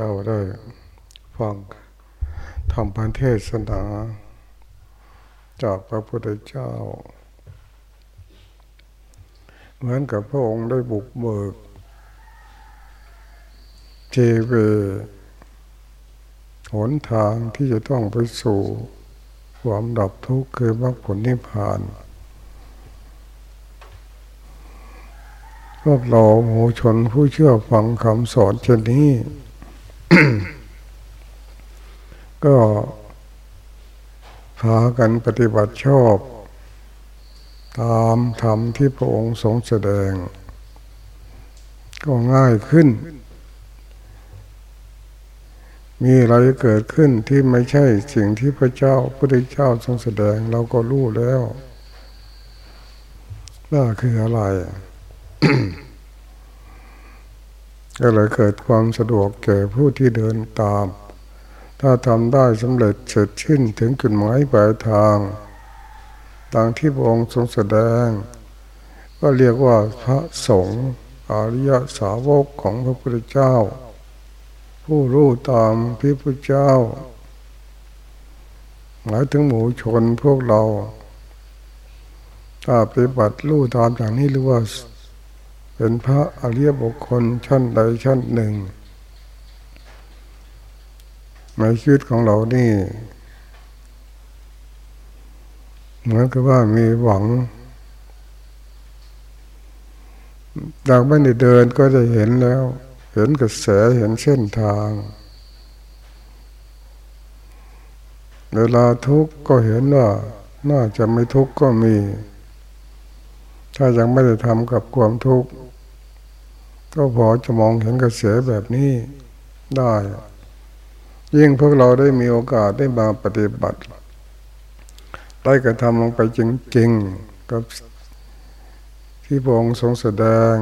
เราได้ฟังทำพันเทศนา จากพระพุทธเจ้า เหมือนกับพระองค์ได้บุกเบิกเจเวหนทางที่จะต้องไปสู่ความดับทุกข์คือมรรคผลนิพพานพวกเราหมูชนผู้เชื่อฟังคำสอนเช่นนี้ ก็พากันปฏิบัติชอบ ตามธรรมที่พระองค์ทรงแสดง ก็ง่ายขึ้น มีอะไรเกิดขึ้นที่ไม่ใช่สิ่งที่พระเจ้าพระเจ้าทรงแสดงเราก็รู้แล้วว่าคืออะไร ก็เลยเกิดความสะดวกแก่ผู้ที่เดินตาม ถ้าทำได้สำเร็จเสร็จชิ้นถึงจุดหมายปลายทางต่างที่พระองค์ทรงแสดง ก็เรียกว่าพระสงฆ์อริยสาวกของพระพุทธเจ้า ผู้รู้ตามพระพุทธเจ้า หมายถึงหมู่ชนพวกเรา ถ้าปฏิบัติรู้ตามอย่างนี้หรือว่า เป็นพระอริยบุคคลชั้นใดชั้นหนึ่งในชีวิตของเรานี่ เหมือนกับว่ามีหวังจากไม่ได้เดินก็จะเห็นแล้ว เห็นกระแสเห็นเส้นทาง เวลาทุกข์ก็เห็นว่า น่าจะไม่ทุกข์ก็มี ถ้ายังไม่ได้ทำกับความทุกข์ ก็พอจะมองเห็นกระแสแบบนี้ได้ ยิ่งพวกเราได้มีโอกาสได้มาปฏิบัติ ได้กระทำลงไปจริงๆกับที่พระองค์ทรงแสดง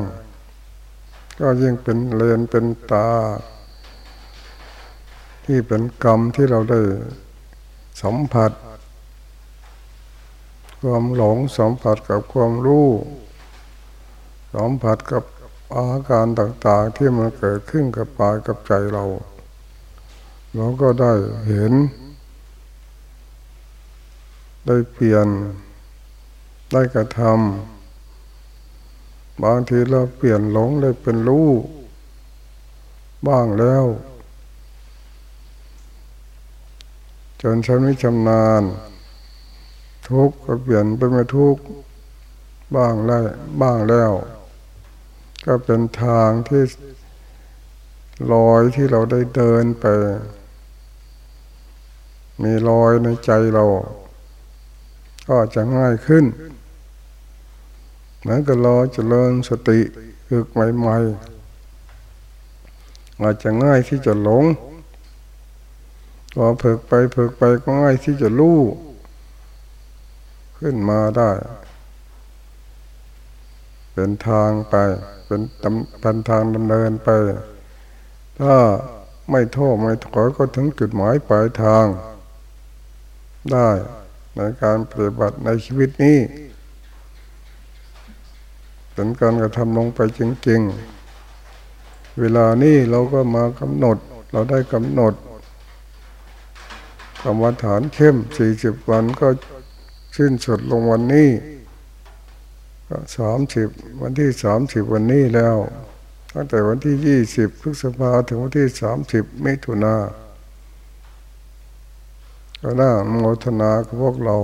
ก็ยิ่งเป็นเลนเป็นตา ที่เป็นกรรมที่เราได้สัมผัส ความหลงสัมผัสกับความรู้สัมผัสกับ อาการต่างๆที่มันเกิดขึ้นกับปายกับใจเราเราก็ได้เห็น ได้เปลี่ยน ได้กระทำบางทีเราเปลี่ยนหลงได้เป็นรู้บ้างแล้ว จนฉันไม่ชำนาญ ทุกข์ก็เปลี่ยนเป็นไม่ทุกข์บ้างแล้วบ้างแล้ว ก็เป็นทางที่ลอยที่เราได้เดินไป มีรอยในใจเรา ก็จะง่ายขึ้นเหมือนกับเราจะเริญสติฝึกใหม่ๆอาจจะง่ายที่จะหลงพอฝึกไปฝึกไปก็ง่ายที่จะรู้ขึ้นมาได้ เป็นทางไป เป็นเป็นทางดำเนินไป ถ้าไม่โทษไม่ถอยก็ถึงจุดหมายปลายทาง ได้ในการปฏิบัติในชีวิตนี้เป็นการกระทำลงไปจริงๆ เวลานี้เราก็มากำหนด เราได้กำหนดกรรมฐานเข้มสี่สิบวันก็สิ้นสุดลงวันนี้ สามสิบวันที่สามสิบวันนี้แล้ว ตั้งแต่วันที่ยี่สิบพฤษภาถึงวันที่สามสิบมิถุนาก็น่าโมทนากับพวกเรา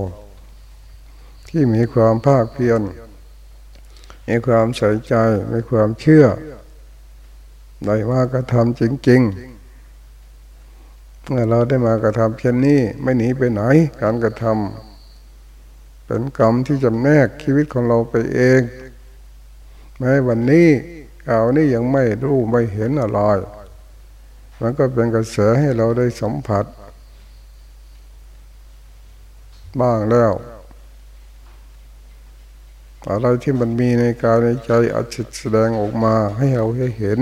ที่มีความภาคเพียรมีความใส่ใจมีความเชื่อได้มากระทำจริงๆเมื่อเราได้มากระทำเช่นนี้ไม่หนีไปไหน การกระทำ เป็นกรรมที่จำแนกชีวิตของเราไปเองแม้วันนี้เอานี่ยังไม่รู้ไม่เห็นอะไรมันก็เป็นกระแสให้เราได้สัมผัส บ้างแล้ว อะไรที่มันมีในกายในใจอาจจะแสดงออกมาให้เราให้เห็น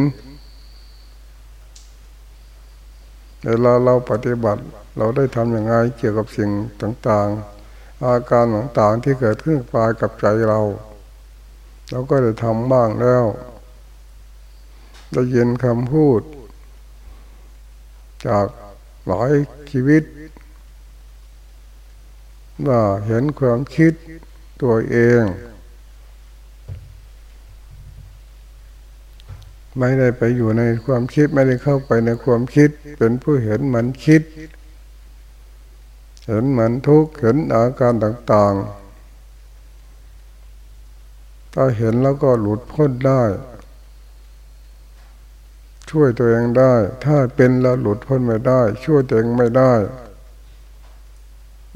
เวลาเราปฏิบัติเราได้ทำอย่างไรเกี่ยวกับสิ่งต่าง ๆ อาการต่างๆที่เกิดขึ้นปายกับใจเรา เราก็ได้ทำบ้างแล้ว ได้ยินคำพูด จากหลายชีวิต ว่าเห็นความคิดตัวเองไม่ได้ไปอยู่ในความคิดไม่ได้เข้าไปในความคิด เป็นผู้เห็นมันคิด เห็นมันทุกข์เห็นอาการต่างๆ ถ้าเห็นแล้วก็หลุดพ้นได้ ช่วยตัวเองได้ ถ้าเป็นแล้วหลุดพ้นไม่ได้ ช่วยตัวเองไม่ได้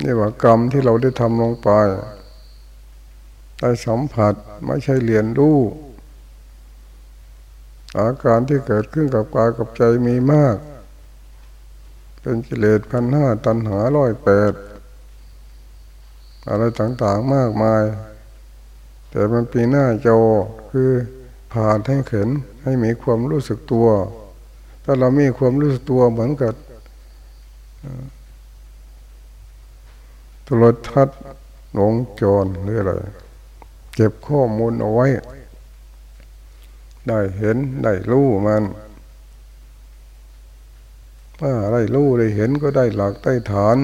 นี่ว่ากรรมที่เราได้ทำลงไปได้สัมผัสไม่ใช่เรียนรู้อาการที่เกิดขึ้นกับกายกับใจมีมาก เป็นกิเลสพันห้าตันหาร้อยแปดอะไรต่างๆมากมาย แต่มันปีหน้าโจคือผ่านให้เข็นให้มีความรู้สึกตัว ถ้าเรามีความรู้สึกตัวเหมือนกับโทรทัศน์หลงจรหรืออะไรเก็บข้อมูลเอาไว้ ได้เห็นได้รู้มัน ถ้าได้รู้ได้เห็นก็ได้หลักได้ฐาน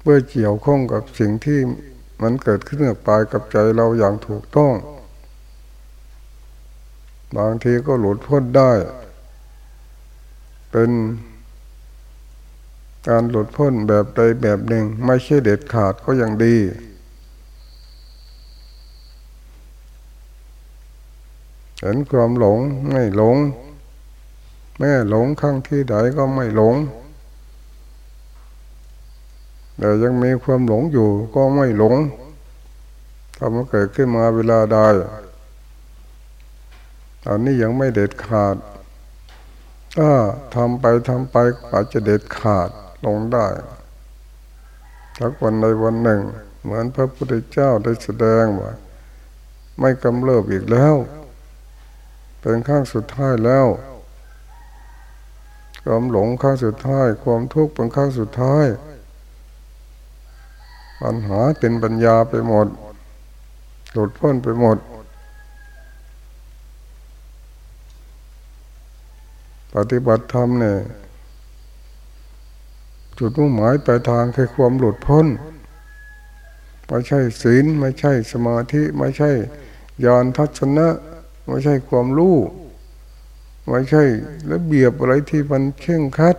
เพื่อเกี่ยวข้องกับสิ่งที่มันเกิดขึ้นกับกายกับใจเราอย่างถูกต้อง บางทีก็หลุดพ้นได้ เป็นการหลุดพ้นแบบใดแบบหนึ่ง ไม่ใช่เด็ดขาดก็ยังดี เห็นความหลงไม่หลง แม่หลงข้างที่ใดก็ไม่หลง แต่ยังมีความหลงอยู่ก็ไม่หลงทำให้เกิดขึ้นมาเวลาใดตอนนี้ยังไม่เด็ดขาด ถ้าทำไปทำไปอาจจะเด็ดขาดลงได้ทักวันใดวันหนึ่ง เหมือนพระพุทธเจ้าได้แสดงว่าไม่กำเริบอีกแล้ว เป็นข้างสุดท้ายแล้ว ความหลงข้างสุดท้าย ความทุกข์เป็นข้างสุดท้าย ปัญหาเป็นปัญญาไปหมด หลุดพ้นไปหมด ปฏิบัติธรรมเนี่ยจุดมุ่งหมายปลายทางคือความหลุดพ้นไม่ใช่ศีลไม่ใช่สมาธิ ไม่ใช่ยานทัศนะ ไม่ใช่ความรู้ ไม่ใช่ระเบียบอะไรที่มันเข่งคัด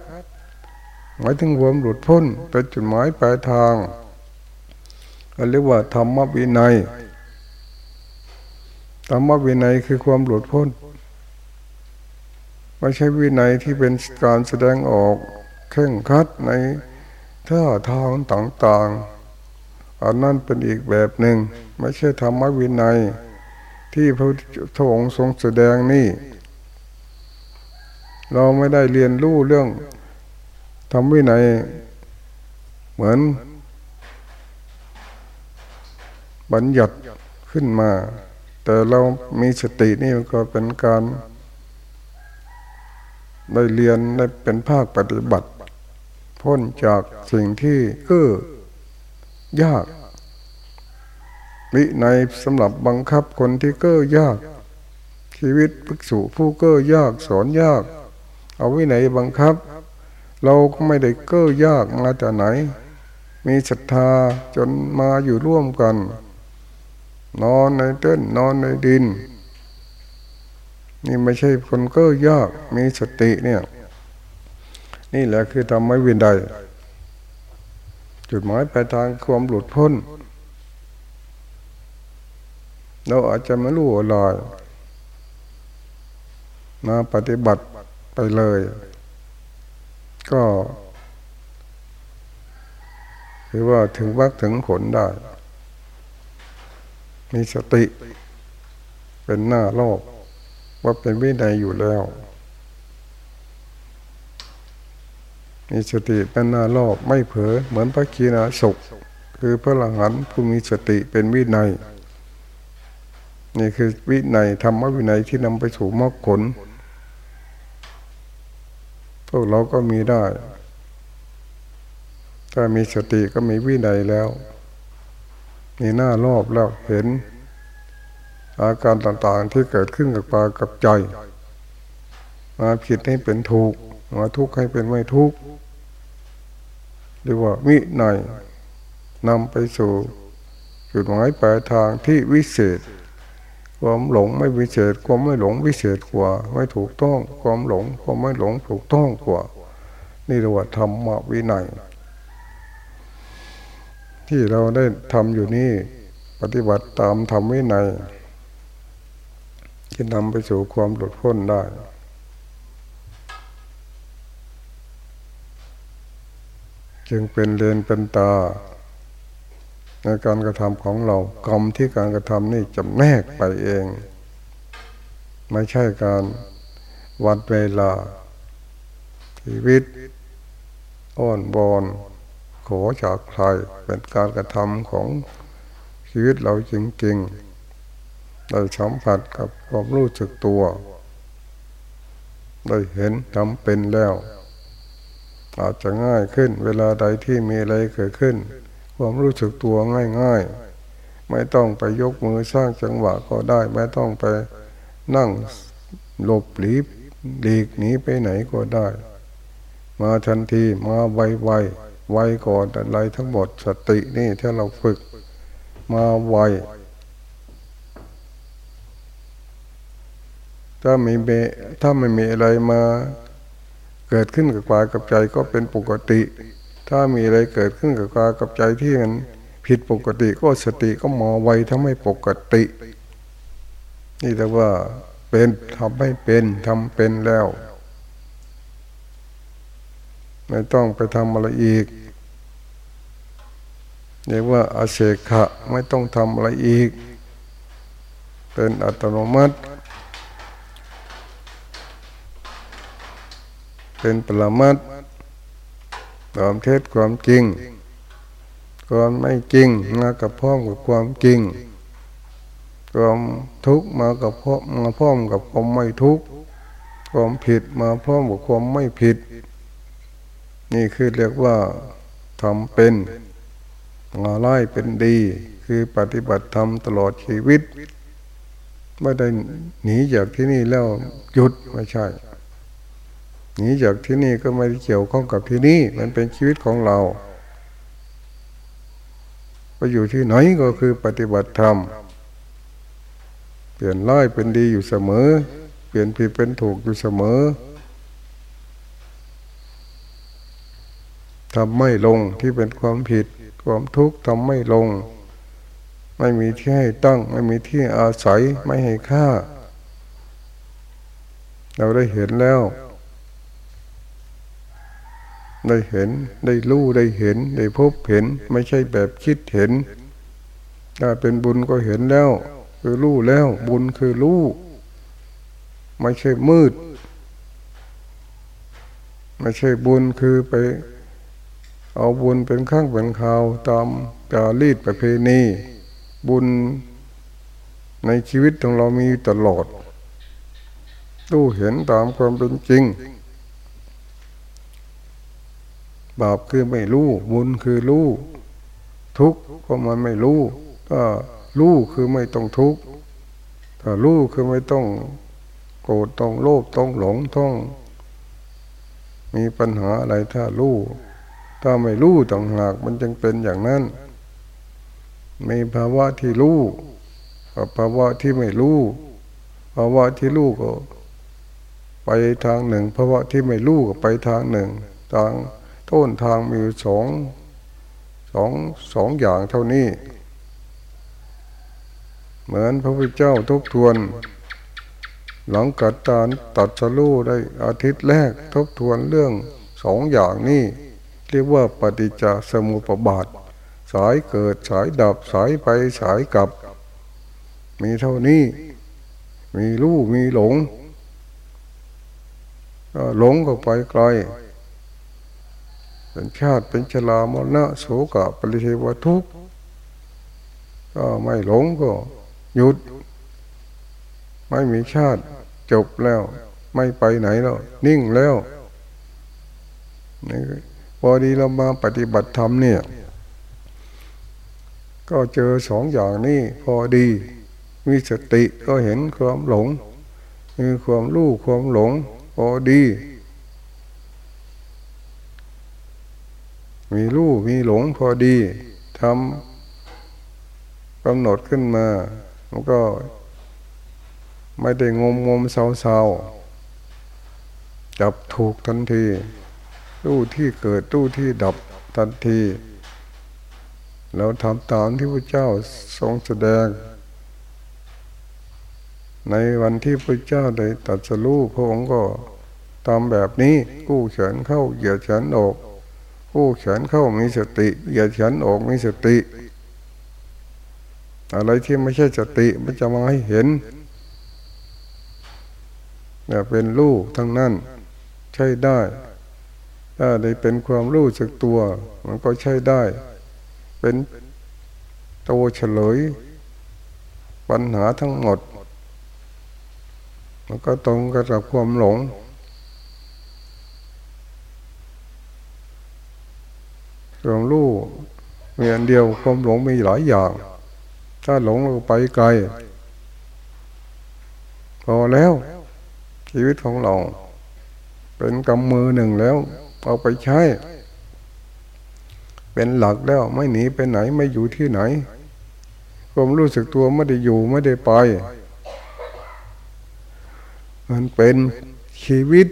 หมายถึงความหลุดพ้นเป็นจุดหมายปลายทางเรียกว่าธรรมวินัยธรรมวินัยคือความหลุดพ้น ไม่ใช่วินัยที่เป็นการแสดงออกเข่งคัดในท่าทางต่างๆ อันนั้นเป็นอีกแบบหนึ่ง ไม่ใช่ธรรมวินัย ที่พระทองทรงแสดงนี่ เราไม่ได้เรียนรู้เรื่องทำวินัยเหมือน บัญญัติขึ้นมา แต่เรามีสตินี่ก็เป็นการ ได้เรียนได้เป็นภาคปฏิบัติ พ้นจากสิ่งที่เก้อยากวิในสำหรับบังคับคนที่เก้อยาก ชีวิตภิกษุผู้เก้อยากสอนยาก เอาวินัยบังคับ เราก็ไม่ได้เก้อยากมาจากไหน มีศรัทธาจนมาอยู่ร่วมกัน นอนในเต้นนอนในดิน นี่ไม่ใช่คนก็ยากมีสติเนี่ย นี่แหละคือทำไม่วินใด จุดหมายปลายทางความหลุดพ้นเราอาจจะไม่รู้อะไรมาปฏิบัติ ไปเลย ก็คือว่าถึงวักถึงผลได้ มีสติ เป็นหน้าโลก ว่าเป็นวินัยอยู่แล้ว มีสติเป็นหน้ารอบไม่เผลอเหมือนพระกีนาศกคือพระหลังหันผู้มีสติเป็นวินัยนี่คือวินัยธรรมวินัยที่นำไปสู่มรรคผล พวกเราก็มีได้ ถ้ามีสติก็มีวินัยแล้ว มีหน้ารอบแล้วเห็น อาการต่างๆที่เกิดขึ้นกับปากับใจ มาผิดให้เป็นถูก มาทุกข์ให้เป็นไม่ทุกข์เรียกว่ามิหน่อยนำไปสู่จุดหมายปลายทางที่วิเศษ ความหลงไม่วิเศษความไม่หลงวิเศษกว่า ไม่ถูกต้อง ความหลงความไม่หลงถูกต้องกว่า นี่เรียกว่าธรรมวินัย ที่เราได้ทำอยู่นี่ปฏิบัติตามธรรมวินัยจะนำไปสู่ความหลุดพ้นได้จึงเป็นเลนเป็นตา ในการกระทำของเรากรรมที่การกระทำนี่จะแนกไปเอง ไม่ใช่การวัดเวลา ชีวิตอ้อนบอนขอจากใครเป็นการกระทำของชีวิตเราจริงๆได้สัมผัสกับความรู้สึกตัว ได้เห็นทำเป็นแล้ว อาจจะง่ายขึ้นเวลาใดที่มีอะไรเกิดขึ้น ความรู้สึกตัวง่าย ๆ ไม่ต้องไปยกมือสร้างจังหวะก็ได้ ไม่ต้องไปนั่งหลบหลีบหลีกหนีไปไหนก็ได้ มาทันทีมาไวไวไวก่อนอะไรทั้งหมดสตินี่ถ้าเราฝึก มาไวถ้ามีเบถ้าไม่มีอะไรมาเกิดขึ้นกับกายกับใจก็เป็นปกติ ถ้ามีอะไรเกิดขึ้นกับกายกับใจที่มันผิดปกติก็สติก็มอไวทำให้ปกติ นี่แต่ว่าเป็นทำให้เป็นทำเป็นแล้ว ไม่ต้องไปทำอะไรอีกเรียกว่าอาเสขะไม่ต้องทำอะไรอีก เป็นอัตโนมัติ เป็นปรมัต ความเท็จความจริงความไม่จริงมากับพ้อมกับความจริงความทุกข์มากับพ้อมมาพ้อมกับความไม่ทุกข์ความผิดมาพร้อมกับความไม่ผิด นี่คือเรียกว่าทำเป็นงาไล่เป็นดี คือปฏิบัติธรรมตลอดชีวิต ไม่ได้หนีจากที่นี่แล้วหยุดไม่ใช่ หนีจากที่นี่ก็ไม่ได้เกี่ยวข้องกับที่นี่ มันเป็นชีวิตของเราไปอยู่ที่ไหนก็คือปฏิบัติธรรม เปลี่ยนร้ายเป็นดีอยู่เสมอ เปลี่ยนผิดเป็นถูกอยู่เสมอทำไม่ลงที่เป็นความผิด ความทุกข์ทำไม่ลง ไม่มีที่ให้ตั้ง ไม่มีที่อาศัยไม่ให้ค่า เราได้เห็นแล้ว ได้เห็น ได้รู้ได้เห็น ได้พบเห็น ไม่ใช่แบบคิดเห็น ถ้าเป็นบุญก็เห็นแล้ว คือรู้แล้ว บุญคือรู้ไม่ใช่มืด ไม่ใช่บุญคือไป เอาบุญเป็นข้างเป็นข่าวตามจารีตประเพณีบุญในชีวิตของเรามีตลอดรู้เห็นตามความเป็นจริง บาปคือไม่รู้บุญคือรู้ทุกข์ก็มันไม่รู้ถ้ารู้คือไม่ต้องทุกข์ถ้ารู้คือไม่ต้องโกรธต้องโลภต้องหลงต้อง มีปัญหาอะไรถ้ารู้ถ้าไม่รู้ต่างหากมันจึงเป็นอย่างนั้นมีภาวะที่รู้กับภาวะที่ไม่รู้ภาวะที่รู้ก็ ไปทางหนึ่งภาวะที่ไม่รู้ก็ไปทางหนึ่งทาง ต้นทางมีสองสองสองอย่างเท่านี้ เหมือนพระพุทธเจ้าทบทวน หลังกัดตานตัดสลูได้อาทิตย์แรกทบทวนเรื่องสองอย่างนี้ เรียกว่าปฏิจจสมุปบาท สายเกิดสายดับสายไปสายกลับ มีเท่านี้ มีรู้มีหลงหลงก็ไปไกล เป็นชาติเป็นชรามรณะโสกะปริเทวทุกข์ก็ไม่หลงก็หยุด ไม่มีชาติจบแล้ว ไม่ไปไหนแล้ว นิ่งแล้วพอดีเรามาปฏิบัติธรรมเนี่ย ก็เจอสองอย่างนี้พอดี มีสติก็เห็นความหลง มีความรู้ความหลง พอดี มีรู้มีหลงพอดีทำกำหนดขึ้นมามันก็ไม่ได้งมงมเศร้าเศร้าจับถูกทันทีรู้ที่เกิดรู้ที่ดับทันทีเราทำตามที่พระเจ้าทรงแสดง ในวันที่พระเจ้าได้ตัดสรู้พระองค์ก็ทำแบบนี้กู้เฉินเข้าเหยียดเฉินออก กู้เฉินเข้ามีสติเหยียดเฉินออกมีสติ อะไรที่ไม่ใช่สติมันจะมาให้เห็นเนี่ยเป็นรูกทั้งนั้น ใช่ได้ ถ้าได้เป็นความรู้สึกตัว มันก็ใช่ได้ เป็นโตเฉลย ปัญหาทั้งหมด มันก็ตรงกับความหลง ความรู้มีอันเดียวความหลงมีหลายอย่าง ถ้าหลงเราไปไกล พอแล้ว ชีวิตของเรา เป็นกำมือหนึ่งแล้ว เอาไปใช้ เป็นหลักแล้วไม่หนีไปไหนไม่อยู่ที่ไหนความรู้สึกตัวไม่ได้อยู่ไม่ได้ไป มันเป็นชีวิต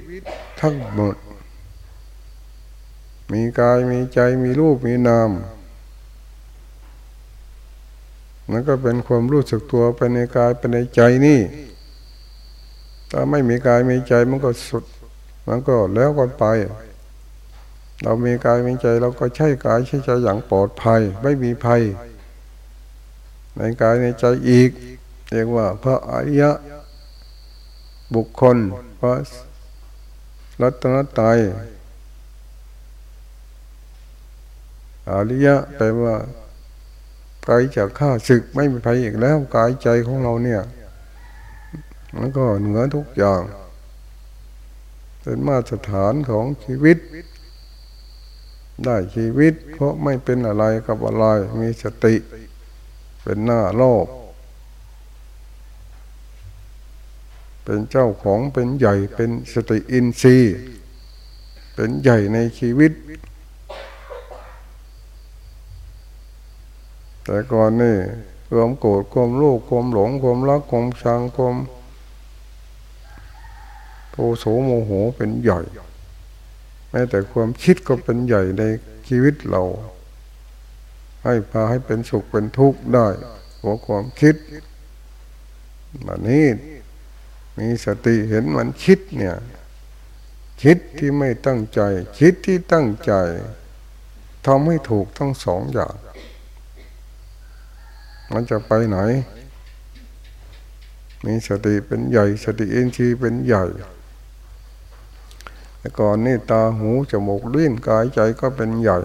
ทั้งหมด มีกายมีใจมีรูปมีนามนั่นก็เป็นความรู้สึกตัวไปในกายไปในใจนี่ ถ้าไม่มีกายมีใจมันก็สุด มันก็แล้วก็ไป เรามีกายมีใจเราก็ใช้กายใช้ใจอย่างปลอดภัย ไม่มีภัย ในกายในใจอีก เรียกว่า พระอริยะ บุคคล พระรัตนตรัย อริยะแปลว่ากายจากข้าศึกไม่มีภัยอีกแล้วกายใจของเราเนี่ย มันก็เหนือทุกอย่าง เป็นมาตรฐานของชีวิต ได้ชีวิต เพราะไม่เป็นอะไรกับอะไรมีสติ เป็นหน้าโลก เป็นเจ้าของเป็นใหญ่เป็นสติอินทรีย์ เป็นใหญ่ในชีวิต แต่ก่อนนี่ความโกรธความโลภความหลงความรักความชังความโทโสโมโหเป็นใหญ่แม้แต่ความคิดก็เป็นใหญ่ในชีวิตเรา ให้พาให้เป็นสุขเป็นทุกข์ได้หัวความคิดแบบนี้มีสติเห็นมันคิดเนี่ย คิดที่ไม่ตั้งใจ คิดที่ตั้งใจทำให้ถูกทั้งสองอย่าง มันจะไปไหน มีสติเป็นใหญ่ สติเอ็นชีเป็นใหญ่แต่ก่อนนี่ตาหูจมูกลิ้นกายใจก็เป็นใหญ่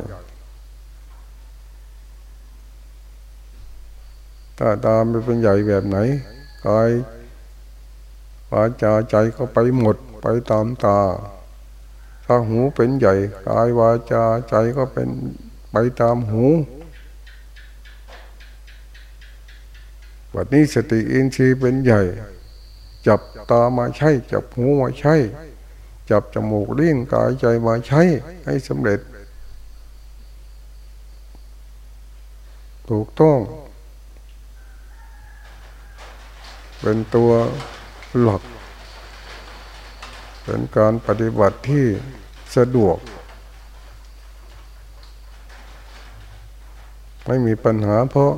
ถ้าตาไม่เป็นใหญ่แบบไหนกายวาจาใจก็ไปหมดไปตามตา ถ้าหูเป็นใหญ่กายวาจาใจก็เป็นไปตามหู วันนี้สติอินทรีย์เป็นใหญ่ จับตามาใช่จับหูมาใช่จับจมูกลิ้นกายใจมาใช้ ให้สำเร็จ ถูกต้อง เป็นตัวหลัก เป็นการปฏิบัติที่สะดวกไม่มีปัญหาเพราะ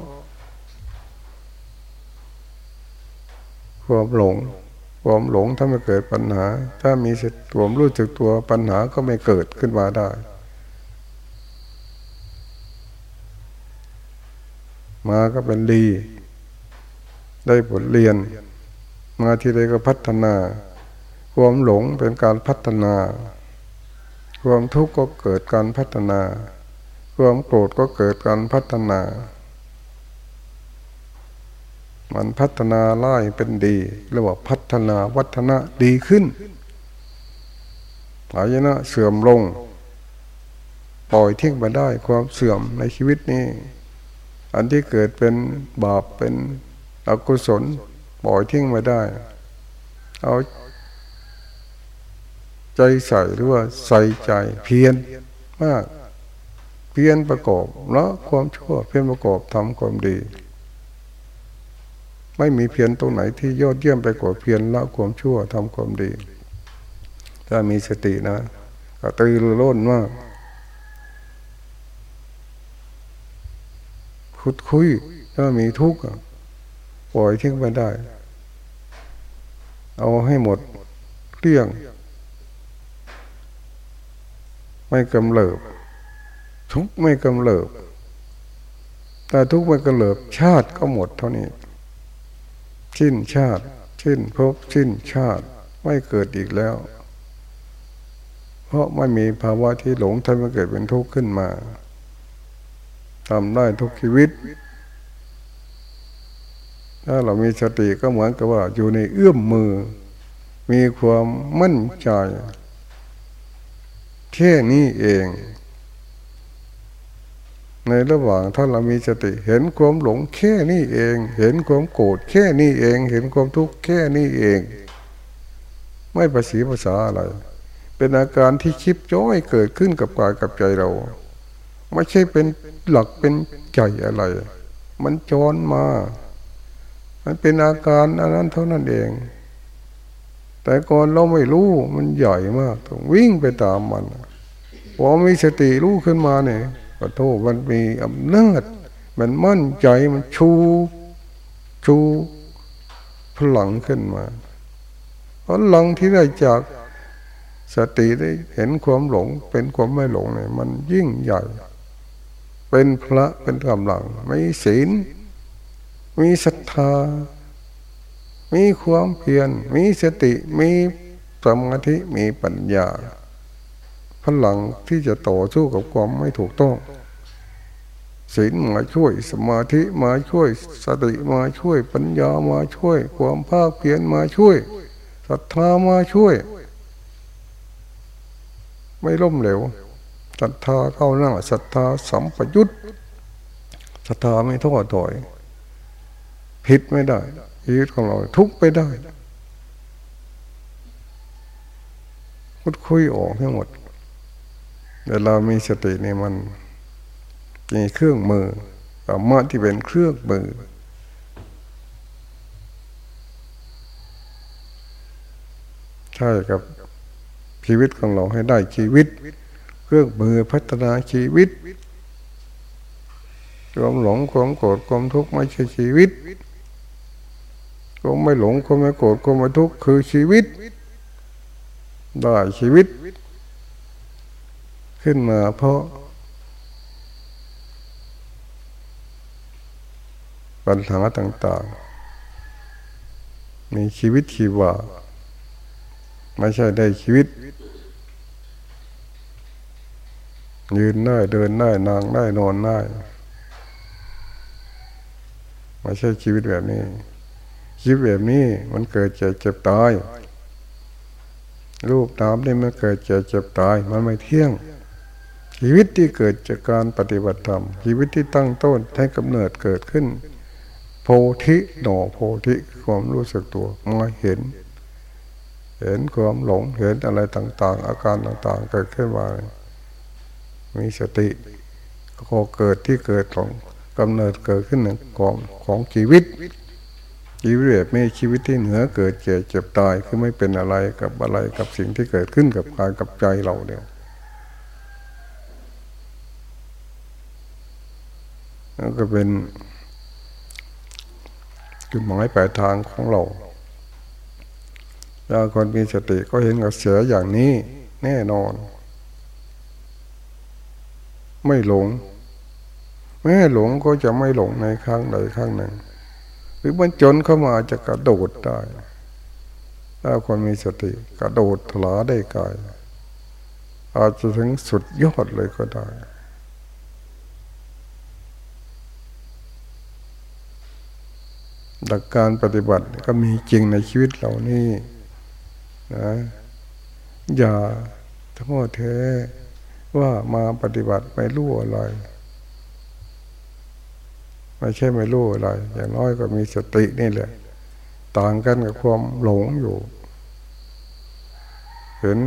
ความหลง ความหลงถ้าไม่เกิดปัญหา ถ้ามีสติความรู้สึกตัวปัญหาก็ไม่เกิดขึ้นมาได้ มาก็เป็นดี ได้บทเรียน มาที่ใดก็พัฒนา ความหลงเป็นการพัฒนา ความทุกข์ก็เกิดการพัฒนา ความโกรธก็เกิดการพัฒนา มันพัฒนาไล่เป็นดีเรียกว่าพัฒนาวัฒนะดีขึ้นอายนะเสื่อมลง ปล่อยทิ้งไปได้ความเสื่อมในชีวิตนี้ อันที่เกิดเป็นบาปเป็นอกุศล ปล่อยทิ้งไปได้ เอาใจใส่หรือว่าใส่ใจเพียรมาก เพียรประกอบละความชั่วเพียรประกอบทำความดี ไม่มีเพียรตรงไหนที่ยอดเยี่ยมไปกว่าเพียรละความชั่วทำความดี ถ้ามีสตินะกระตือรือร้นมาก คุดคุย ถ้ามีทุกข์ปล่อยทิ้งไปได้ เอาให้หมดเรี่ยง ไม่กำเริบ ทุกไม่กำเริบ แต่ทุกไม่กำเริบชาติก็หมดเท่านี้ ชิ้นชาติชิ้นพบชิ้นชาติไม่เกิดอีกแล้ว เพราะไม่มีภาวะที่หลงทำให้เกิดเป็นทุกข์ขึ้นมาทำได้ทุกชีวิต ถ้าเรามีสติก็เหมือนกับว่าอยู่ในเอื้อมมือ มีความมั่นใจแค่นี้เอง ในระหว่างถ้าเรามีสติ เห็นความหลงแค่นี้เอง เห็นความโกรธแค่นี้เอง เห็นความทุกข์แค่นี้เอง ไม่ประสีภาษาอะไร เป็นอาการที่คิดจ้อยเกิดขึ้นกับกายกับใจเรา ไม่ใช่เป็นหลักเป็นใจอะไร มันจรมา มันเป็นอาการอันนั้นเท่านั้นเอง แต่ก่อนเราไม่รู้มันใหญ่มากต้องวิ่งไปตามมันพอมีสติรู้ขึ้นมาเนี่ย ขอโทษมันมีอำนาจมันมั่นใจมันชู ชูพลังขึ้นมาพลังที่ได้จากสติได้เห็นความหลง เป็นความไม่หลงเนี่ยมันยิ่งใหญ่ เป็นพระเป็นกำลังมีศีล มีศรัทธา มีความเพียรมีสติมีสมาธิมีปัญญา พลังที่จะต่อสู้กับความไม่ถูกต้องศีลมาช่วย สมาธิมาช่วย สติมาช่วย ปัญญามาช่วย ความภาคเพียรมาช่วยศรัทธามาช่วย ไม่ล้มเหลวศรัทธาเข้าหน้าศรัทธาสัมปยุตศรัทธาไม่ท้อถอยผิดไม่ได้ชีวิตของเราทุกไปได้พูดคุยออกทั้งหมด แต่เรามีสตินี่มันมีเครื่องมือธรรมะที่เป็นเครื่องมือ ใช่กับชีวิตของเราให้ได้ชีวิต เครื่องมือพัฒนาชีวิตความหลงความโกรธความทุกข์ไม่ใช่ชีวิตความไม่หลงความไม่โกรธความไม่ทุกข์คือชีวิต ได้ชีวิต ขึ้นมาเพราะ ปัญหาต่างๆ มีชีวิตชีวาไม่ใช่ได้ชีวิต ยืนได้เดินได้นางได้นอนได้ไม่ใช่ชีวิตแบบนี้ ชีวิตแบบนี้มันเกิดเจ็บเจ็บตายรูปนามนี่มันเกิดเจ็บเจ็บตาย มันไม่เที่ยง ชีวิตที่เกิดจากการปฏิบัติธรรม ชีวิตที่ตั้งต้นให้กำเนิดเกิดขึ้น โพธิหนอโพธิความรู้สึกตัวมาเห็น เห็นความหลงเห็นอะไรต่าง ๆ อาการต่างๆ เกิดขึ้นมา มีสติก็เกิดที่เกิดของกำเนิดเกิดขึ้นหนึ่งของของชีวิตชีวิตแบบไม่ชีวิตที่เหนือเกิดเจ็บเจ็บตายคือไม่เป็นอะไรกับอะไรกับสิ่งที่เกิดขึ้นกับกายกับใจเราเนี่ย นั่นก็เป็นจุดหมายปลายทางของเราถ้าคนมีสติก็เห็นกระแสอย่างนี้แน่นอน ไม่หลง แม้หลงก็จะไม่หลงในครั้งใดครั้งหนึ่ง หรือมันจนเข้ามาจะกระโดดได้ ถ้าคนมีสติกระโดดถลาได้กาย อาจจะถึงสุดยอดเลยก็ได้ หลักการปฏิบัติก็มีจริงในชีวิตเรานี่นะอย่าท้อแท้ว่ามาปฏิบัติไม่รู้อะไรไม่ใช่ไม่รู้อะไร อย่างน้อยก็มีสตินี่แหละ ต่างกันกับความหลงอยู่ เห็น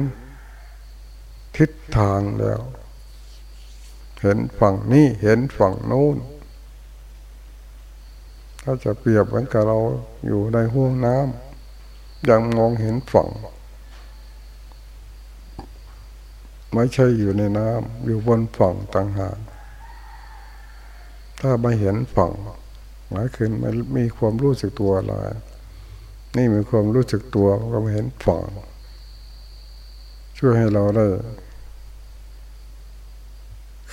ทิศทางแล้ว เห็นฝั่งนี้เห็นฝั่งนู้น ถ้าจะเปรียบเหมือนกับเราอยู่ในห้วงน้ำยังมองเห็นฝั่งไม่ใช่อยู่ในน้ำอยู่บนฝั่งต่างหากถ้าไม่เห็นฝั่งหมายคือไม่มีความรู้สึกตัวอะไรนี่มีความรู้สึกตัวก็ไม่เห็นฝั่งช่วยให้เราได้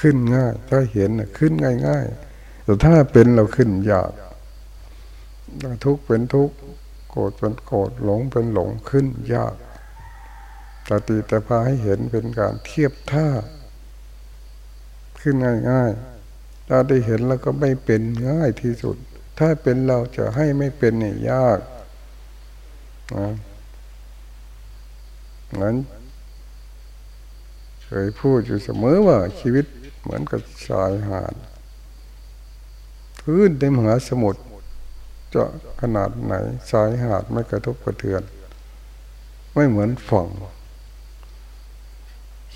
ขึ้นง่าย ถ้าเห็นขึ้นง่ายง่ายแต่ถ้าเป็นเราขึ้นยาก ทุกข์เป็นทุกข์โกรธเป็นโกรธหลงเป็นหลงขึ้นยากแต่ตีแต่พาให้เห็นเป็นการเทียบท่า ขึ้นง่ายง่ายถ้าได้เห็นแล้วก็ไม่เป็นง่ายที่สุด ถ้าเป็นเราจะให้ไม่เป็นเนี่ยยากนะงั้นเคยพูดอยู่เสมอว่าชีวิตเหมือนกับชายหาดพื้นในมหาสมุทร จะขนาดไหนชายหาดไม่กระทบกระเทือน ไม่เหมือนฝั่ง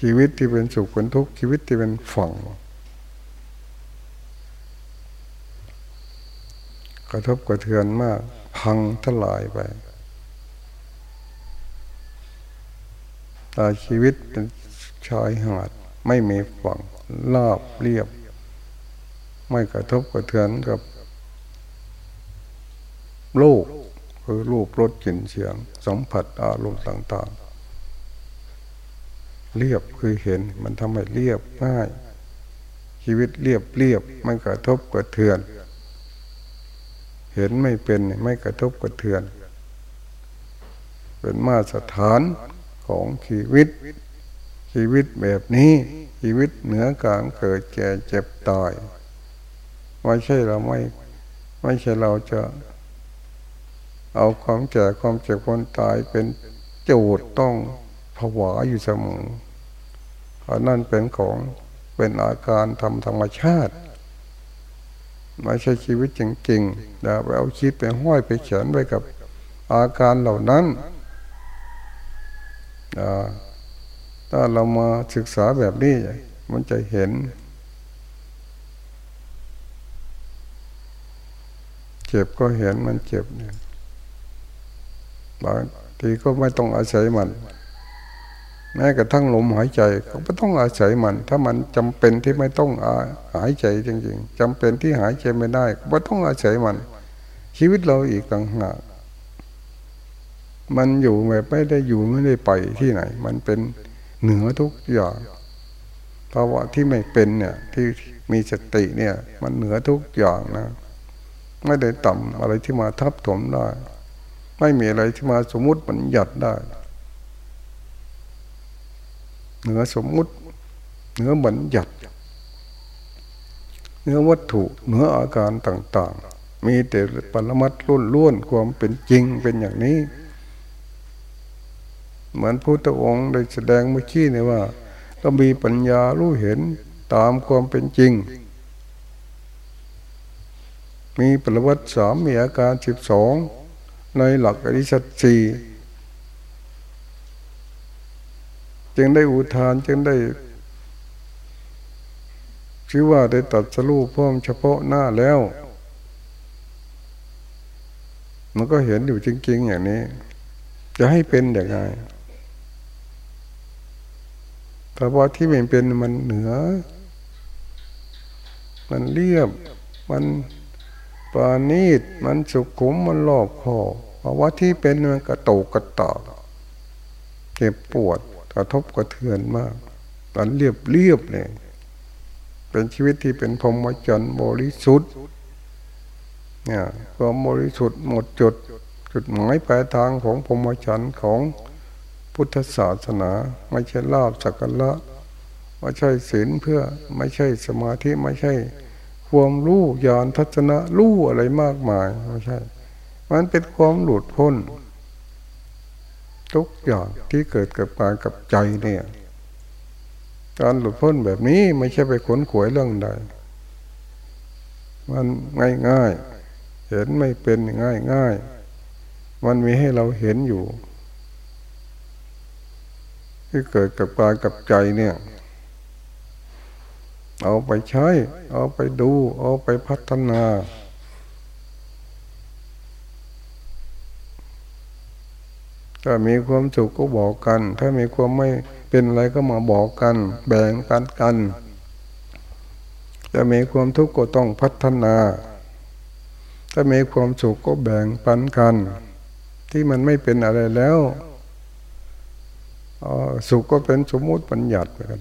ชีวิตที่เป็นสุขเป็นทุกข์ชีวิตที่เป็นฝั่ง กระทบกระเทือนมาก พังทลายไปแต่ชีวิตเป็นชายหาดไม่มีฝั่งลาบเรียบ ไม่กระทบกระเทือนกับ โลกคือรูปรสกลิ่นเสียง สัมผัสอารมณ์ต่างๆ เรียบคือเห็นมันทำให้เรียบง่าย ชีวิตเรียบเรียบไม่กระทบกระเทือน เห็นไม่เป็นไม่กระทบกระเทือน เป็นมาตรฐานของชีวิต ชีวิตแบบนี้ชีวิตเหนือกลารเกิดแก่เจ็บตายไม่ใช่เราไม่ ไม่ใช่เราจะ เอาความแก่ความเจ็บความตายเป็นโจทย์ต้องผวาอยู่เสมอเพราะนั่นเป็นของเป็นอาการทำธรรมชาติไม่ใช่ชีวิตจริงๆแต่ไปเอาคิดไปห้อยไปเขียนไว้กับอาการเหล่านั้นถ้าเรามาศึกษาแบบนี้ มันจะเห็น เจ็บก็เห็นมันเจ็บเนี่ย บางทีก็ไม่ต้องอาศัยมัน แม้กระทั่งลมหายใจก็ไม่ต้องอาศัยมัน ถ้ามันจำเป็นที่ไม่ต้องอาหายใจจริงๆจำเป็นที่หายใจไม่ได้ก็ไม่ต้องอาศัยมัน ชีวิตเราอีกต่างหากมันอยู่แบบไม่ได้อยู่ไม่ได้ไปที่ไหน มันเป็นเหนือทุกอย่างภาวะที่ไม่เป็นเนี่ยที่มีสติเนี่ย มันเหนือทุกอย่างนะ ไม่ได้ต่ำอะไรที่มาทับถมได้ ไม่มีอะไรที่มาสมมุติมันหยัดได้ เหนือสมมุติ เหนือบัญญัติเนื้อวัตถุเหนืออาการต่าง ๆ มีแต่ปรมัดล้วนล้วนความเป็นจริงเป็นอย่างนี้ เหมือนพุทธองค์ได้แสดงเมื่อกี้เนี่ยว่าต้องมีปัญญารู้เห็นตามความเป็นจริง มีปรวัตสามมีอาการสิบสอง ในหลักอริสัตสีจึงได้อุทานจึงได้ชื่อว่าได้ตัดสรูปพร้อมเฉพาะหน้าแล้ว มันก็เห็นอยู่จริง ๆ อย่างนี้ จะให้เป็นอย่างไรแต่ว่าที่ไม่เป็นมันเหนือ มันเรียบมัน ปานีตมันสุขุมมันรอบคอภาวะที่เป็นมันกระโตกกระตากเจ็บปวดกระทบกระเทือนมากตอนเรียบเรียบเนี่ยเป็นชีวิตที่เป็นพรหมจรรย์บริสุทธิ์เนี่ยความบริสุทธิ์หมดจุดจุดหมายปลายทางของพรหมจรรย์ของพุทธศาสนา ไม่ใช่ลาบสักการะไม่ใช่ศีลเพื่อไม่ใช่สมาธิไม่ใช่ ความรู้ญาณทัศนะรู้อะไรมากมายไม่ใช่ มันเป็นความหลุดพ้น ทุกอย่างที่เกิดกับกายกับใจเนี่ยการหลุดพ้นแบบนี้ไม่ใช่ไปขนขวยเรื่องใด มันง่ายง่ายเห็นไม่เป็นง่ายง่ายมันมีให้เราเห็นอยู่ ที่เกิดกับกายกับใจเนี่ย เอาไปใช้ เอาไปดู เอาไปพัฒนา ถ้ามีความสุขก็บอกกัน ถ้ามีความไม่เป็นอะไรก็มาบอกกัน แบ่งปันกันจะมีความทุกข์ก็ต้องพัฒนา ถ้ามีความสุขก็แบ่งปันกัน ที่มันไม่เป็นอะไรแล้วสุขก็เป็นสมมุติปัญญัติไปกัน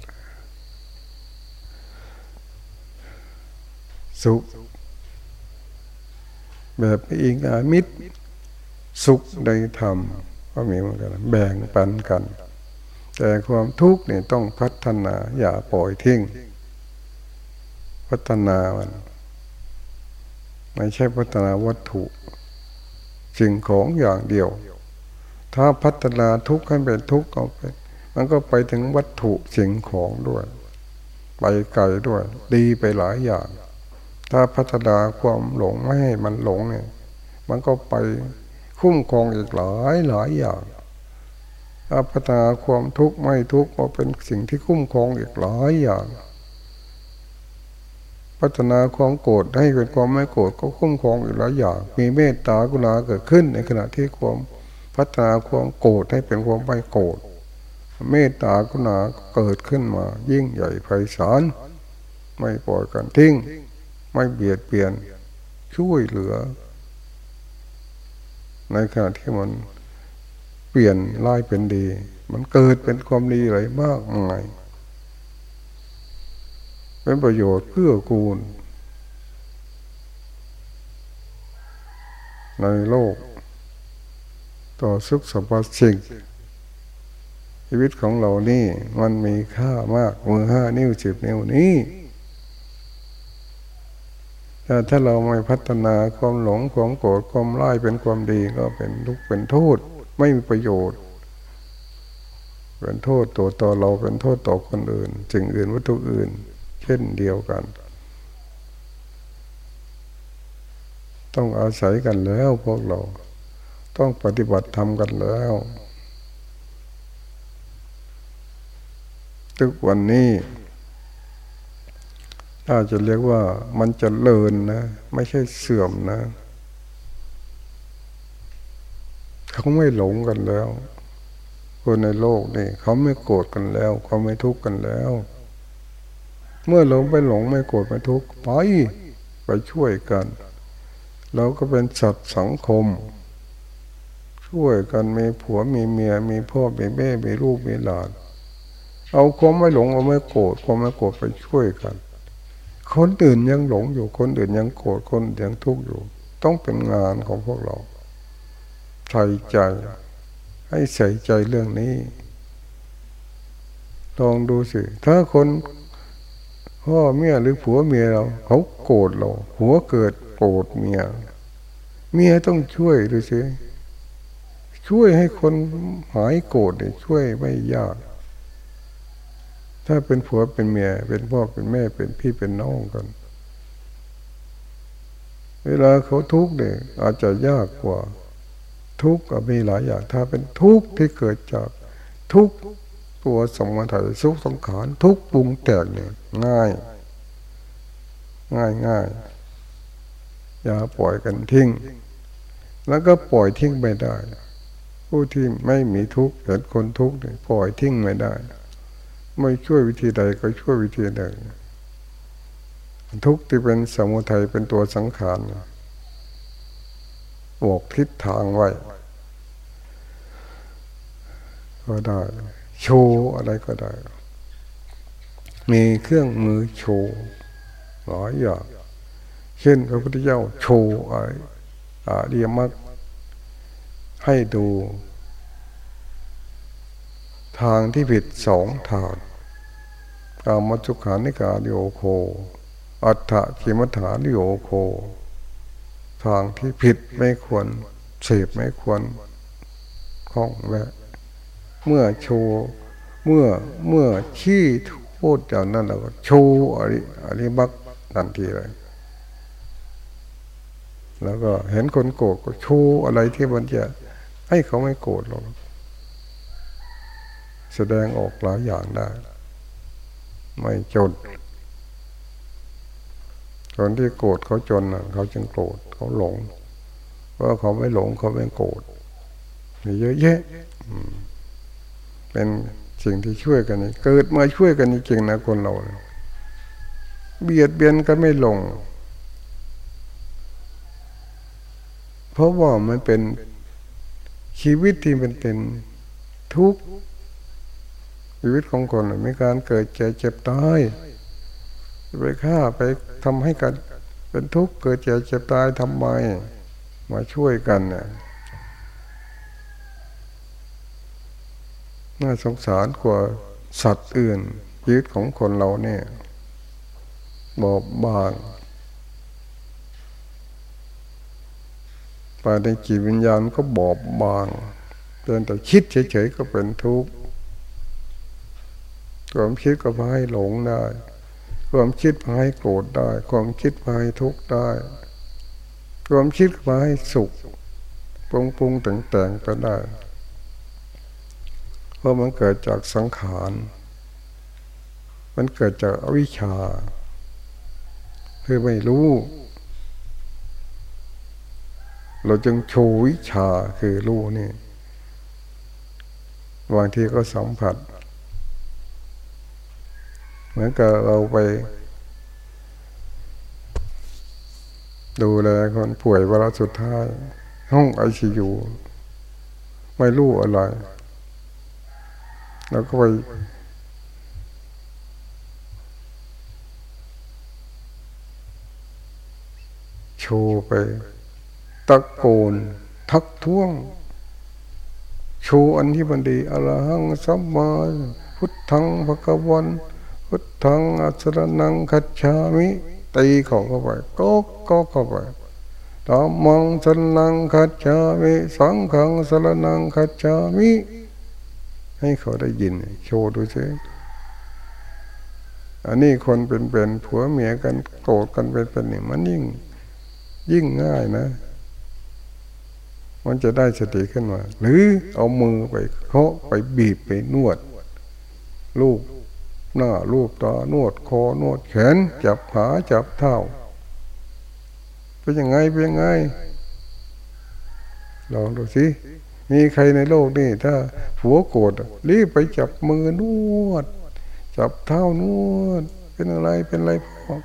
สุข แบบอิงอามิตร สุขในธรรมก็มีเหมือนกันแบ่งปันกัน แต่ความทุกข์นี่ต้องพัฒนาอย่าปล่อยทิ้ง พัฒนามันไม่ใช่พัฒนาวัตถุสิ่งของอย่างเดียว ถ้าพัฒนาทุกข์ให้เป็นทุกข์เอาไป มันก็ไปถึงวัตถุสิ่งของด้วย ไปไกลด้วย ดีไปหลายอย่าง ถ้าพัฒนาความหลงไม่ให้มันหลงเนี่ยมันก็ไปคุ้มครองอีกหลายหลายอย่างถ้าพัฒนาความทุกข์ไม่ทุกข์ก็เป็นสิ่งที่คุ้มครองอีกหลายอย่างพัฒนาความโกรธให้เป็นความไม่โกรธก็คุ้มครองอีกหลายอย่าง มีเมตตากรุณาเกิดขึ้นในขณะที่ความพัฒนาความโกรธให้เป็นความไม่โกรธเมตตากรุณาเกิดขึ้นมา ยิ่งใหญ่ไพศาลไม่ปล่อยกันทิ้ง ไม่เบียดเบียนช่วยเหลือ ในขณะที่มันเปลี่ยนร้ายเป็นดี มันเกิดเป็นความดีอะไรมากมายเป็นประโยชน์เพื่อกูล ในโลก ต่อสุขสมบัติสิ่งชีวิตของเรานี่มันมีค่ามากมือห้านิ้วสิบนิ้วนี้ แต่ถ้าเราไม่พัฒนาความหลงความโกรธความร้ายเป็นความดีก็เป็นทุกข์เป็นโทษไม่มีประโยชน์ เป็นโทษตัวต่อเราเป็นโทษต่อคนอื่นสิ่งอื่นวัตถุอื่น เช่นเดียวกัน ต้องอาศัยกันแล้วพวกเรา ต้องปฏิบัติธรรมกันแล้วทุกวันนี้ ถ้าจะเรียกว่ามันจะเลินนะ ไม่ใช่เสื่อมนะ เขาไม่หลงกันแล้ว คนในโลกนี่เขาไม่โกรธกันแล้ว เขาไม่ทุกข์กันแล้ว เมื่อเราไปหลงไม่โกรธไม่ทุกข์ไปไปช่วยกันเราก็เป็นสัตว์สังคม ช่วยกันมีผัวมีเมียมีพ่อมีแม่มีลูกมีหลานเอาความไม่หลงเอาไม่โกรธความไม่โกรธไปช่วยกัน คนอื่นยังหลงอยู่ คนอื่นยังโกรธ คนยังทุกข์อยู่ ต้องเป็นงานของพวกเรา ใส่ใจ ให้ใส่ใจเรื่องนี้ ลองดูสิ ถ้าคนพ่อเมียหรือผัวเมียเรา เขาโกรธเรา หัวเกิดโกรธเมีย เมียต้องช่วยดูสิ ช่วยให้คนหายโกรธช่วยไม่ยาก ถ้าเป็นผัวเป็นเมีย เป็นพ่อเป็นแม่เป็นพี่เป็นน้องกัน เวลาเขาทุกข์เนี่ยอาจจะยากกว่า ทุกข์ก็มีหลายอย่าง ถ้าเป็นทุกข์ที่เกิดจากทุกข์ตัวสมถะสุขสังขารทุกปรุงแต่งเนี่ยง่าย ง่ายง่ายอย่าปล่อยกันทิ้ง แล้วก็ปล่อยทิ้งไม่ได้ ผู้ที่ไม่มีทุกข์เกิดคนทุกข์เลยปล่อยทิ้งไม่ได้ ไม่ช่วยวิธีใดก็ช่วยวิธีหนึ่ง ทุกที่เป็นสมุทัยเป็นตัวสังขารบอกทิศทางไว้ ก็ได้ โชว์อะไรก็ได้ มีเครื่องมือโชว์หลายอย่างเช่นพระพุทธเจ้าโชว์อะไรอาเรียมักให้ดู ทางที่ผิดสองทางกามจุขานิกาลิโอโค อัฏฐคิมัฐาลิโอโค ทางที่ผิดไม่ควรเสพไม่ควรคล้องแวะ เมื่อโชว์เมื่อเมื่อชี้พูดจากนั้นเราก็โชว์อริอริบักทันทีเลยแล้วก็เห็นคนโกรธก็โชว์อะไรที่มันจะให้เขาไม่โกรธเรา แสดงออกหลายอย่างได้ ไม่จนคนที่โกรธเขาจนเขาจึงโกรธเขาหลง เพราะเขาไม่หลงเขาไม่โกรธมีเยอะแยะเป็นสิ่งที่ช่วยกันนี่เกิดมาช่วยกันจริงๆนะคนเรา เบียดเบียนกันไม่ลง เพราะว่ามันเป็นชีวิตที่มันเป็นทุกข์ ชีวิตของคนมีการเกิดเจ็บเจ็บตายไปฆ่าไปทำให้กัน เป็นทุกข์เกิดเจ็บเจ็บตายทำไม มาช่วยกันเนี่ยน่าสงสารกว่าสัตว์อื่นชีวิตของคนเราเนี่ยบอบบางไปในจิตวิญญาณก็บอบบางเป็นแต่คิดเฉยๆก็เป็นทุกข์ ความคิดก็พาให้หลงได้ ความคิดพาให้โกรธได้ ความคิดพาให้ทุกข์ได้ ความคิดพาให้สุขปรุงปรุงแต่งแต่งไปได้ เพราะมันเกิดจากสังขาร มันเกิดจากอวิชชา คือไม่รู้ เราจึงโชว์วิชาคือรู้นี่บางทีก็สัมผัส เหมือนกับเราไป ดูแลคนป่วยเวลาสุดท้าย ห้องไอซียูไม่รู้อะไร แล้วก็ไปโชว์ไป ตะโกน ทักท้วง โชว์อันที่มันดีอรหังสัมมาพุทธังภกวัน พุทธังอัสรนังคัจฉามิตีของเข้าไปก็ก็เข้าไปธรรมังสรนังคัจฉามิสังขังสรนังคัจฉามิ ให้เขาได้ยิน โชว์ดูสิอันนี้คนเป็นเป็นผัวเมียกันโกรธกันเป็นเป็นนี่มันยิ่ง ยิ่งง่ายนะ มันจะได้สติขึ้นมา หรือเอามือไปเคาะไปบีบไปนวด ลูก หน้าลูกตานวดคอนวดแขน จับขาจับเท้าเป็นยังไงเป็นยังไง ลองดูสิมีใครในโลกนี่ถ้าหัวโกรธรีบไปจับมือนวด จับเท้านวด เป็นอะไรเป็นอะไรพ่อ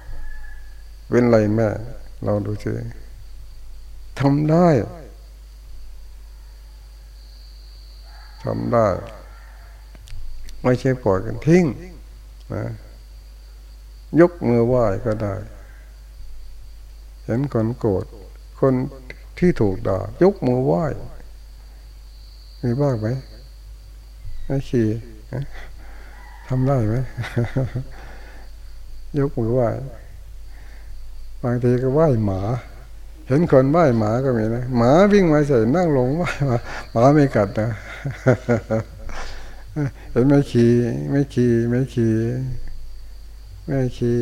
เป็นอะไรแม่ลองดูสิทำได้ทำได้ ไม่ใช่ปล่อยกันทิ้ง นะยกมือไหว้ก็ได้ เห็นคนโกรธคนที่ถูกด่ายกมือไหว้มีบ้างไหมไม่ขี่ทำได้ไหมยกมือไหว้บางทีก็ไหว้หมา เห็นคนไหว้หมาก็มีนะหมาวิ่งมาใส่นั่งลงไหว้หมาหมาไม่กัดนะ เห็นไม่ขี่ไม่ขี่ไม่ขี่ไม่ขี่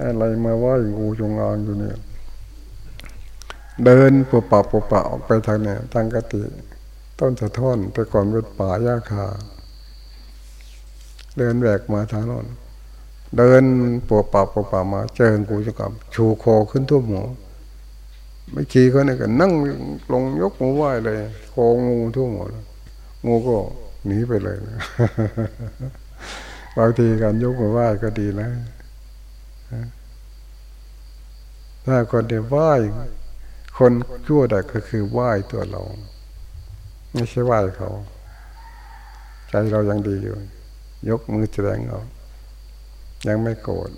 อะไรมาไหวงูจงอางอยู่เนี่ยเดินปุบปับปุบปะออกไปทางเนี่ยทางกติ ต้นสะท้อนแต่ก่อนเป็นป่าหญ้าคาเดินแบกมาทางโน้นเดินปวดปากปวดปามาเจอกูจะกับชูคอขึ้นทั่วหมูไม่ขี่เขาเนี่ยก็นั่งลงยกมือไหว้เลยโคงูทั่วหมดงูก็ หนีไปเลยนะบางทีการยกมือไหว้ก็ดีนะถ้าคนเดียวไหว้คนชั่วได้ก็คือไหว้ตัวเรา ไม่ใช่ไหว้เขา ใจเรายังดีอยู่ ยกมือแสดงออก ยังไม่โกรธ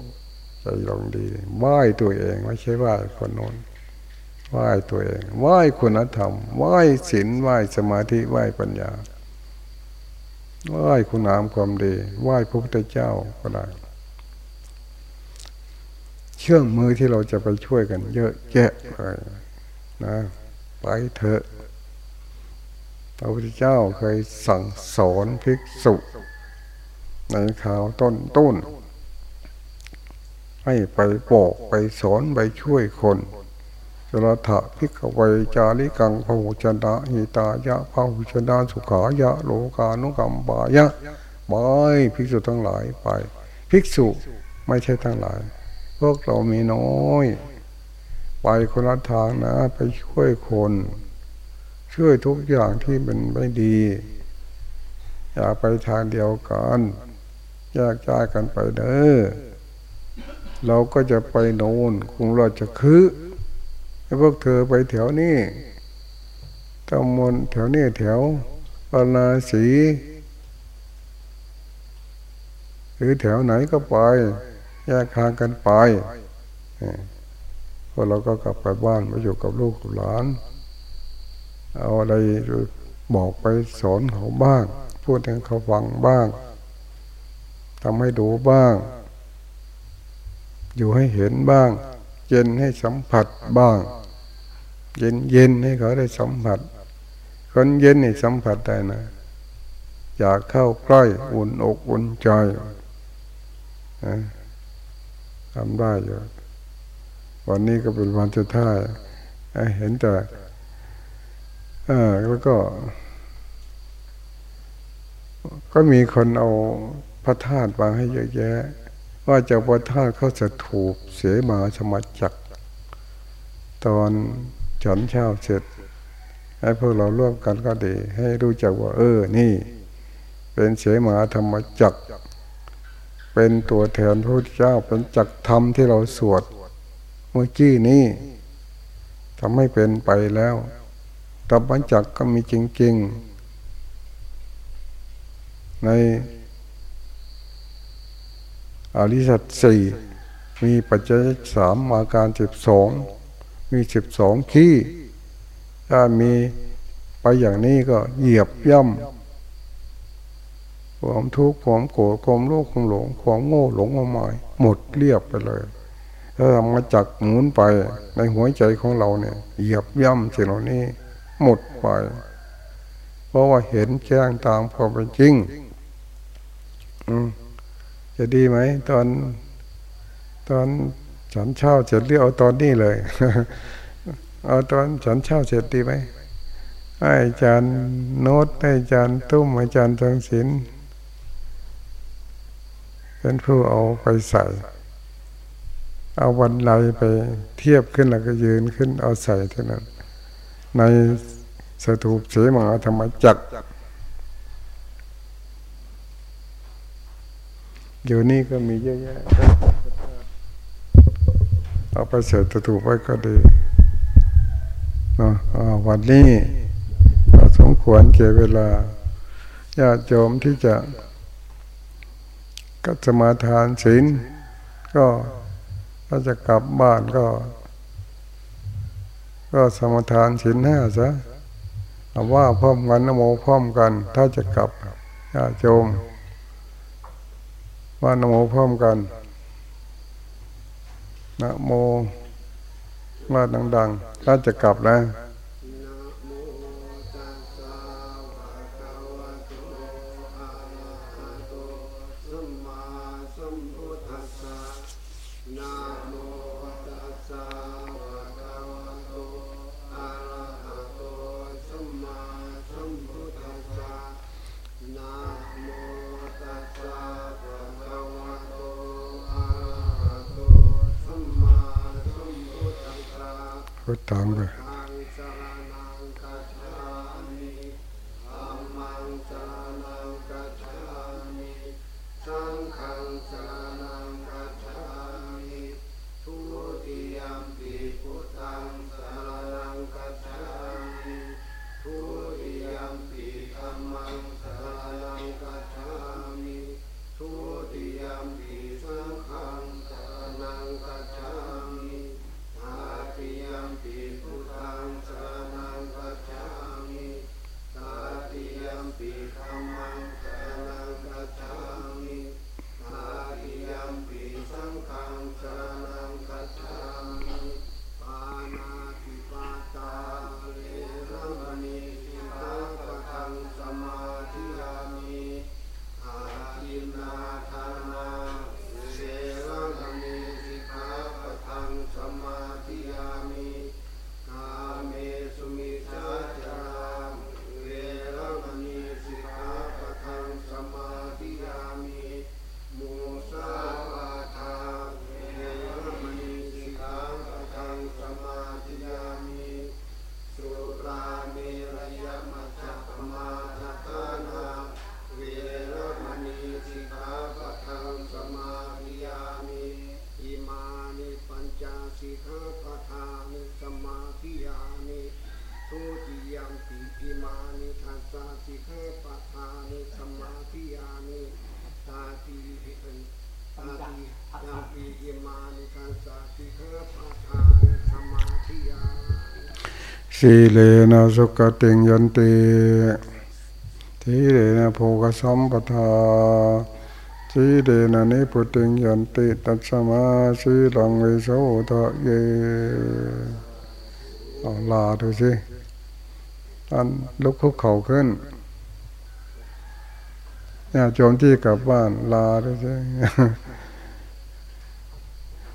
ใจเราดีไหว้ตัวเอง ไม่ใช่ไหว้คนโน้นไหว้ตัวเองไหว้คุณธรรมไหว้ศีลไหว้สมาธิไหว้ปัญญา ไหว้คุณงามความดีไหว้พระพุทธเจ้าก็ได้เชื่องมือที่เราจะไปช่วยกัน เยอะแยะเลยนะไปเถอะพระพุทธเจ้าเคยสั่งสอนภิกษุ ในข่าวต้นต้นให้ไปบอกไปสอนไปช่วยคน จรถะพิกเวจาริกังพหุชนะหิตายะพหุชนะสุขายะโลกานุกรรมบายะบายภิกษุทั้งหลายไป ภิกษุไม่ใช่ทั้งหลาย พวกเรามีน้อย ไปคนละทางนะไปช่วยคน ช่วยทุกอย่างที่มันไม่ดี อย่าไปทางเดียวกันแยกย้ายกันไปเด้อเราก็จะไปโน่นคงเราจะคือ พวกเธอไปแถวนี้ตำมนแถวนี้แถวปนาสีหรือแถวไหนก็ไปแยกทางกันไปพอเราก็กลับไปบ้านมาอยู่กับลูกหลาน เอาอะไรบอกไปสอนเขาบ้าง พูดให้เขาฟังบ้างทำให้ดูบ้าง อยู่ให้เห็นบ้างเย็นให้สัมผัสบ้าง เย็นเย็นให้เขาได้สัมผัส คนเย็นนี่สัมผัสได้นะอยากเข้าใกล้อุ่นอกอุ่นใจทำได้อยู่วันนี้ก็เป็นวันสุดท้ายเห็นแต่แล้วก็ ก็มีคนเอาพระธาตุวางให้เยอะแยะ ว่าจะพระธาตุเขาจะถูกเสียมาสมัจักตอน ฉันเช้าเสร็จ ให้พวกเราร่วมกันก็ดี ให้รู้จักว่า เออ นี่ เป็นเสมาธรรมจักเป็นตัวแทนพระพุทธเจ้าเป็นจักธรรมที่เราสวดเมื่อกี้นี้ทำให้เป็นไปแล้วตับบัญจักก็มีจริง ๆ ในอริสัตสี่มีปัจจัยสามอาการสิบสอง มีสิบสองขี้ ถ้ามีไปอย่างนี้ก็เหยียบย่ำความทุกข์ความโกรธความโลภความหลงความโง่หลงมาหมายหมดเรียบไปเลยถ้ามาจักหมุนไปในหัวใจของเราเนี่ย เหยียบย่ำสิ่งเหล่านี้ หมดไป เพราะว่าเห็นแจ้งตามความเป็นจริง อืมจะดีไหม ตอนตอน ฉันเช่าเสร็จเรียกเอาตอนนี้เลยเอาตอนฉันเช่าเสร็จดีไหมอาจารย์โน้ตอาจารย์ตุ้มอาจารย์จังศิลเป็นผู้เอาไปใส่ เอาวันไหลไปเทียบขึ้นแล้วก็ยืนขึ้นเอาใส่เท่านั้น ในสถูปเสมาธรรมจักอยู่นี่ก็มีเยอะแยะ เอาไปเสร็จถูกไว้ก็ดีเนาะวันนี้สมควรเก็บเวลาญาติโยมที่จะก็สมาทานศีลก็ถ้าจะกลับบ้านก็ ก็สมาทานศีลห้าซะว่าพร้อมกันนโมพร้อมกัน ถ้าจะกลับญาติโยมว่านโมพร้อมกัน นะโมว่าดังๆถ้าจะกลับนะ สีเลนะสุกติงยันติทีเลนะโภกสัมปทาสีเลนะนิพุติงยันติตัสมาสีลังวิโสทะเยเอาลาดูสิอันลุกคุกเข่าขึ้นเนี่ยโจมที่กลับบ้านลาดูสิ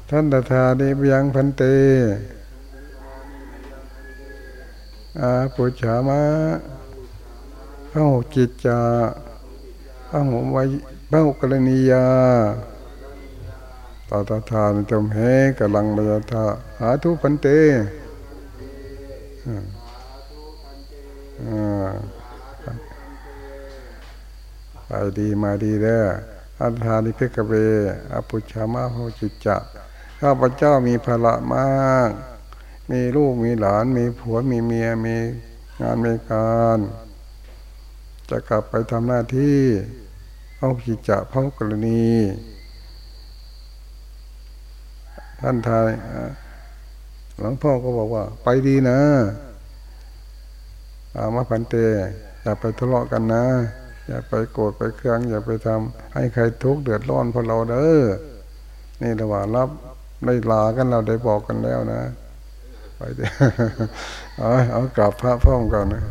ท่านตถานิยังพันเต อาปุจฉามะพระหุจิตจาพระหุวัยพระหุกรณียาตาตาทานจมเหกลังระยะทาหาทุพันเตอ่าอ่าไปดีมาดีเด้ออัฏฐานิเพกเวอาปุจฉามะพระหุจิตจะข้าพเจ้ามีภาระมาก มีลูกมีหลาน มีผัวมีเมียมีงานมีการ จะกลับไปทำหน้าที่เอากิจะเพากรณี ท่านทายหลวงพ่อก็บอกว่า ไปดีนะอามาพันเต อย่าไปทะเลาะกันนะ อย่าไปโกรธไปเครื่อง อย่าไปทำให้ใครทุกข์เดือดร้อนเพราะเราเด้อนี่ระหว่างรับได้ลากันเราได้บอกกันแล้วนะ ไปเดี๋ยวเอาเอากลับพระพร้อมกันนะ